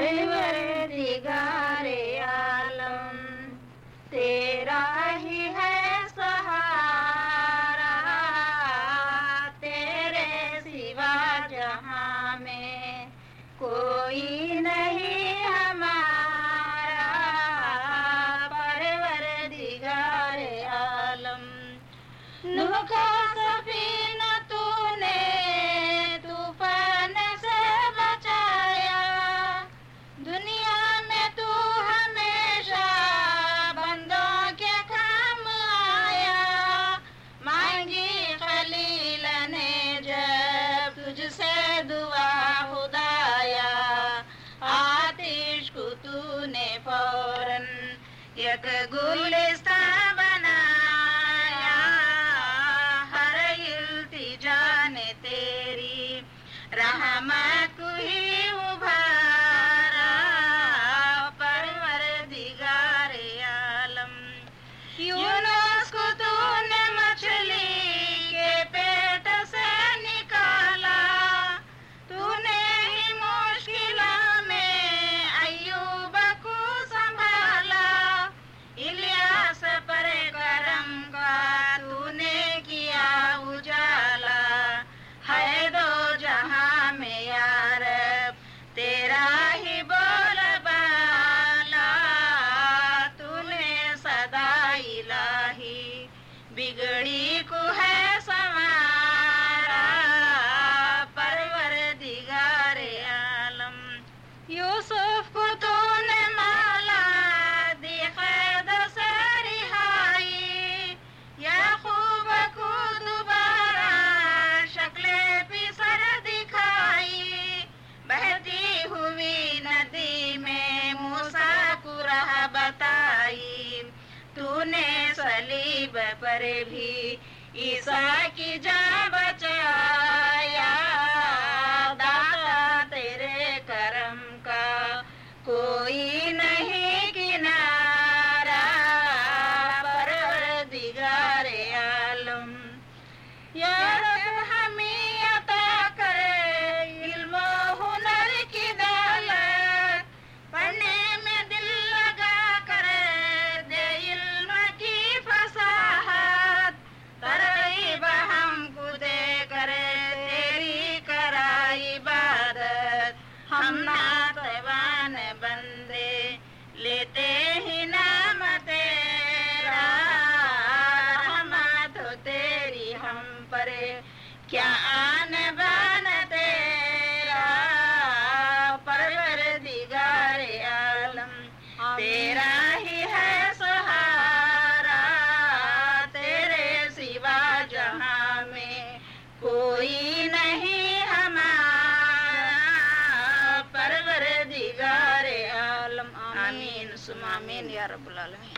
پروردگار عالم تیرا ہی ہے سہارا تیرے سوا جہاں میں کوئی نہیں ہمارا پروردگار عالم نکا نے فوراً یک گلستان بنایا ہر التجا نے تیری رحم گڑی کو ہے سمارا پرور دگار عالم. یوسف پر بھی عیسیٰ کی جا بچایا۔ دادا تیرے کرم کا کوئی نہیں کنارا۔ پر دگارے عالم یار ہم ناتوان بندے لیتے ہی نام تیرا ہم تو تیری ہم پر کیا آن بان تیرا پرور دگار عالم تیرا سم آمین یا رب العالمین